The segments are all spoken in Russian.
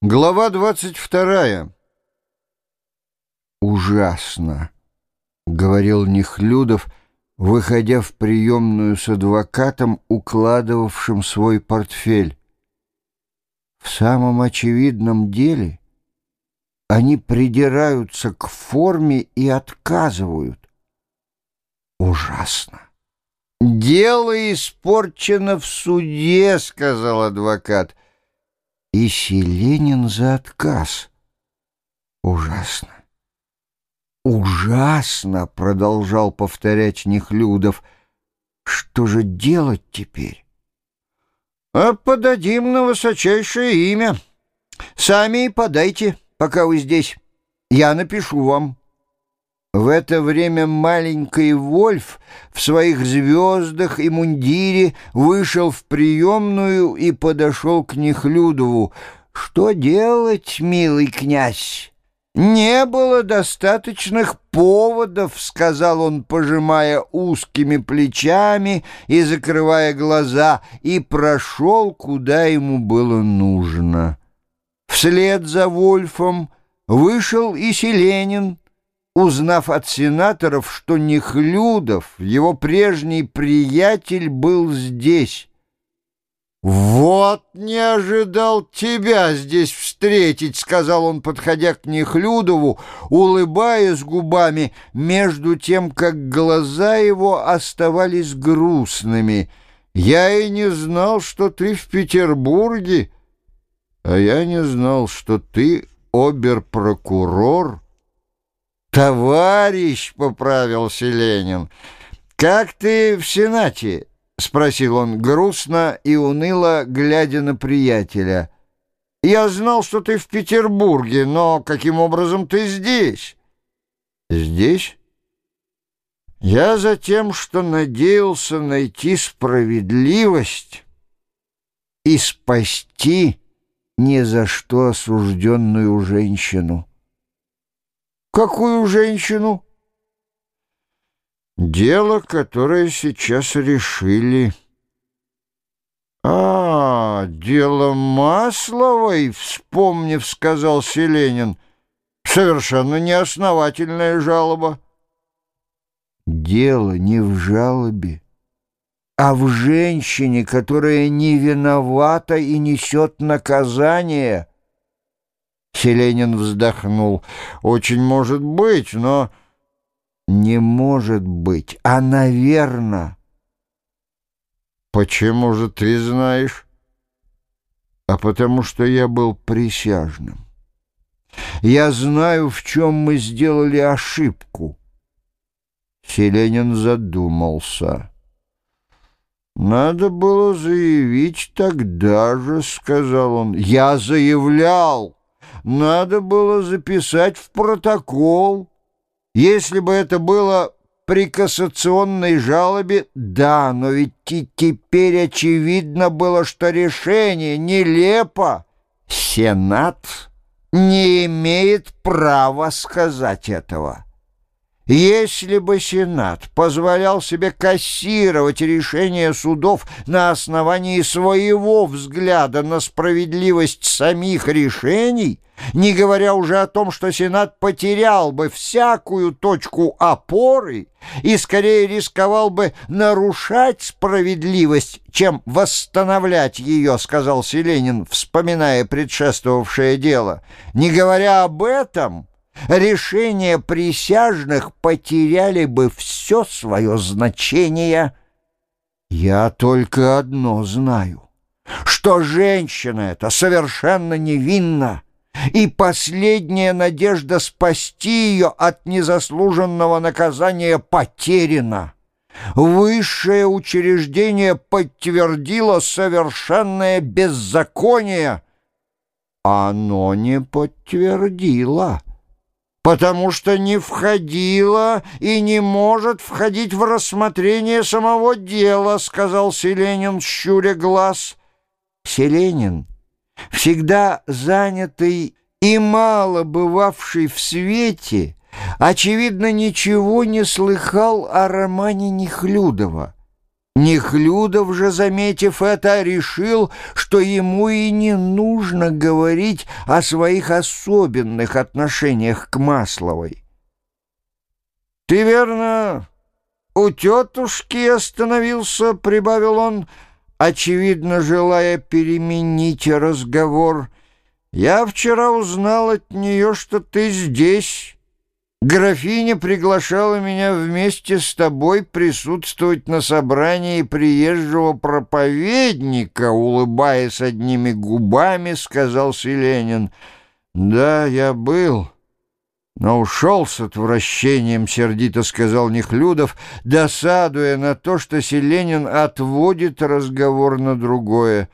Глава двадцать вторая. «Ужасно», — говорил Нехлюдов, выходя в приемную с адвокатом, укладывавшим свой портфель. В самом очевидном деле они придираются к форме и отказывают. Ужасно. «Дело испорчено в суде», — сказал адвокат, — и Селенин за отказ. Ужасно. «Ужасно!» — продолжал повторять Нехлюдов. «Что же делать теперь?» «А подадим на высочайшее имя. Сами и подайте, пока вы здесь. Я напишу вам». В это время маленький Вольф в своих звездах и мундире вышел в приемную и подошел к Нехлюдову. «Что делать, милый князь?» «Не было достаточных поводов», — сказал он, пожимая узкими плечами и закрывая глаза, и прошел, куда ему было нужно. Вслед за Вольфом вышел и Селенин, узнав от сенаторов, что Нехлюдов, его прежний приятель, был здесь. «Вот не ожидал тебя здесь встретить», — сказал он, подходя к Нехлюдову, улыбаясь губами, между тем, как глаза его оставались грустными. «Я и не знал, что ты в Петербурге, а я не знал, что ты обер-прокурор». «Товарищ!» — поправился Ленин. «Как ты в Сенате?» — спросил он грустно и уныло, глядя на приятеля. «Я знал, что ты в Петербурге, но каким образом ты здесь?» «Здесь?» «Я за тем, что надеялся найти справедливость и спасти ни за что осужденную женщину». Какую женщину? Дело, которое сейчас решили. А, дело Масловой, вспомнив, сказал Селенин. Совершенно неосновательная жалоба. Дело не в жалобе, а в женщине, которая не виновата и несет наказание. Селенин вздохнул. «Очень может быть, но...» «Не может быть, а наверно». «Почему же ты знаешь?» «А потому что я был присяжным. Я знаю, в чем мы сделали ошибку». Селенин задумался. «Надо было заявить тогда же», — сказал он. «Я заявлял» надо было записать в протокол. Если бы это было при кассационной жалобе, да, но ведь и теперь очевидно было, что решение нелепо. Сенат не имеет права сказать этого. Если бы Сенат позволял себе кассировать решения судов на основании своего взгляда на справедливость самих решений, не говоря уже о том, что Сенат потерял бы всякую точку опоры и скорее рисковал бы нарушать справедливость, чем восстановлять ее, сказал Селенин, вспоминая предшествовавшее дело. Не говоря об этом решения присяжных потеряли бы все свое значение. Я только одно знаю, что женщина эта совершенно невинна, и последняя надежда спасти ее от незаслуженного наказания потеряна. Высшее учреждение подтвердило совершенное беззаконие. Оно не подтвердило потому что не входила и не может входить в рассмотрение самого дела», — сказал Селенин, щуря глаз. Селенин, всегда занятый и мало бывавший в свете, очевидно, ничего не слыхал о романе Нехлюдова. Нехлюдов же, заметив это, решил, что ему и не нужно говорить о своих особенных отношениях к Масловой. «Ты, верно, у тетушки остановился?» — прибавил он, очевидно, желая переменить разговор. «Я вчера узнал от нее, что ты здесь». Графиня приглашала меня вместе с тобой присутствовать на собрании приезжего проповедника, улыбаясь одними губами, сказал Селенин. Да, я был, но ушел с отвращением, сердито сказал Нехлюдов, досадуя на то, что Селенин отводит разговор на другое.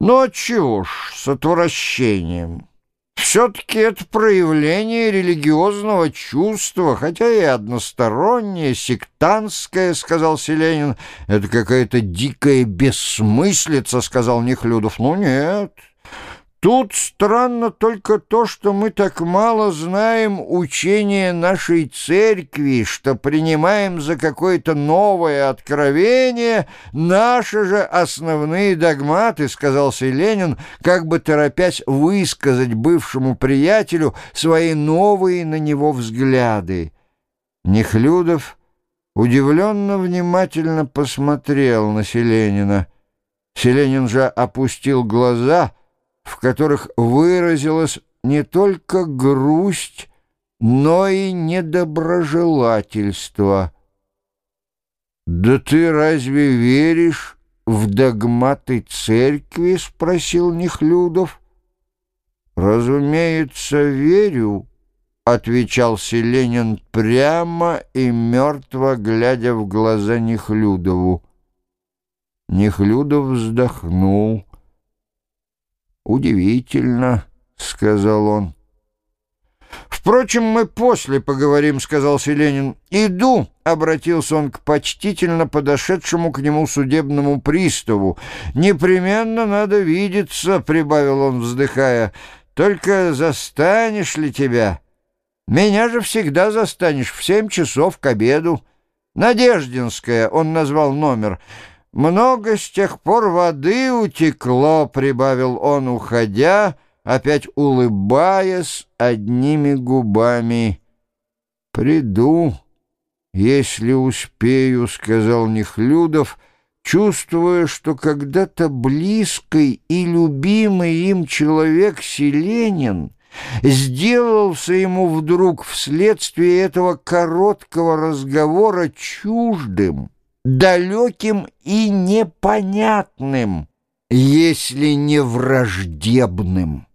Ну, чего ж, с отвращением. Все-таки это проявление религиозного чувства, хотя и одностороннее, сектантское, — сказал Селенин. Это какая-то дикая бессмыслица, — сказал Нехлюдов. Ну нет, — Тут странно только то, что мы так мало знаем учение нашей церкви, что принимаем за какое-то новое откровение наши же основные догматы, сказал Ленин, как бы торопясь высказать бывшему приятелю свои новые на него взгляды. Нехлюдов удивленно внимательно посмотрел на Селенина. Селенин же опустил глаза — в которых выразилась не только грусть, но и недоброжелательство. «Да ты разве веришь в догматы церкви?» — спросил Нехлюдов. «Разумеется, верю», — отвечал Селенин прямо и мертво, глядя в глаза Нехлюдову. Нехлюдов вздохнул. «Удивительно», — сказал он. «Впрочем, мы после поговорим», — сказал Селенин. «Иду», — обратился он к почтительно подошедшему к нему судебному приставу. «Непременно надо видеться», — прибавил он, вздыхая. «Только застанешь ли тебя? Меня же всегда застанешь в семь часов к обеду». «Надеждинская», — он назвал номер. «Много с тех пор воды утекло», — прибавил он, уходя, опять улыбаясь одними губами. «Приду, если успею», — сказал Нехлюдов, чувствуя, что когда-то близкий и любимый им человек Селенин сделался ему вдруг вследствие этого короткого разговора чуждым далеким и непонятным, если не враждебным.